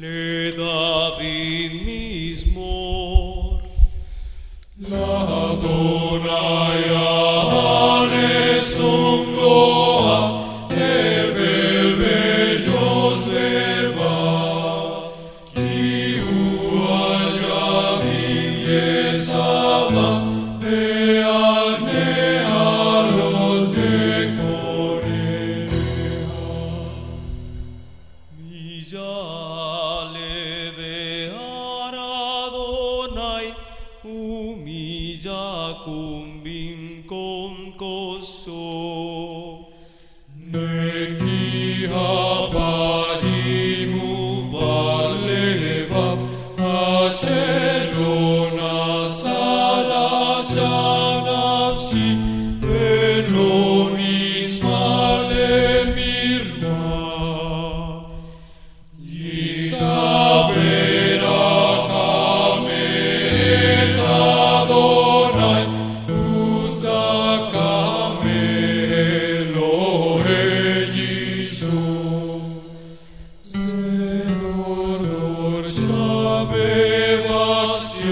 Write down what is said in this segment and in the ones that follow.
Le David mismo. Humillale cum bim con cosum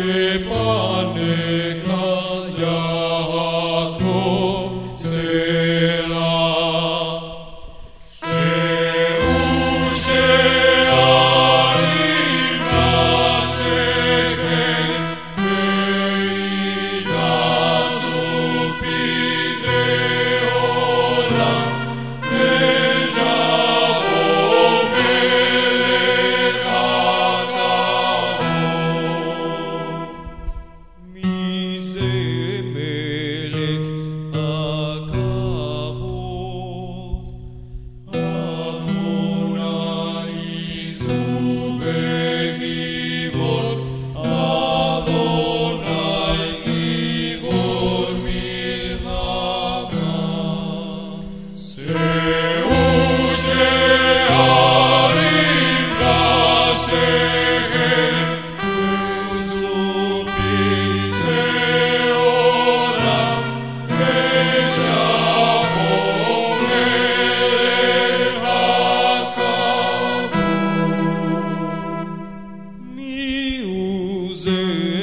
Pane music.